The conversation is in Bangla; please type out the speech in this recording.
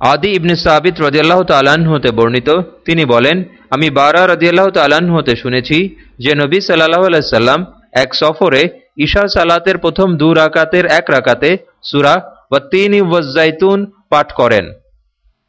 আদি ইবনে সাবিত রদিয়াল্লাহ তালান হতে বর্ণিত। তিনি বলেন, আমি বারা রদিয়াল্লাহ তালান হতে শুনেছি যে নবী সাল্লাহ আলাইসাল্লাম এক সফরে ঈশা সালাতের প্রথম দু রাকাতের এক রাকাতে সুরা বা তিন ওয়াজ্জাইতুন পাঠ করেন।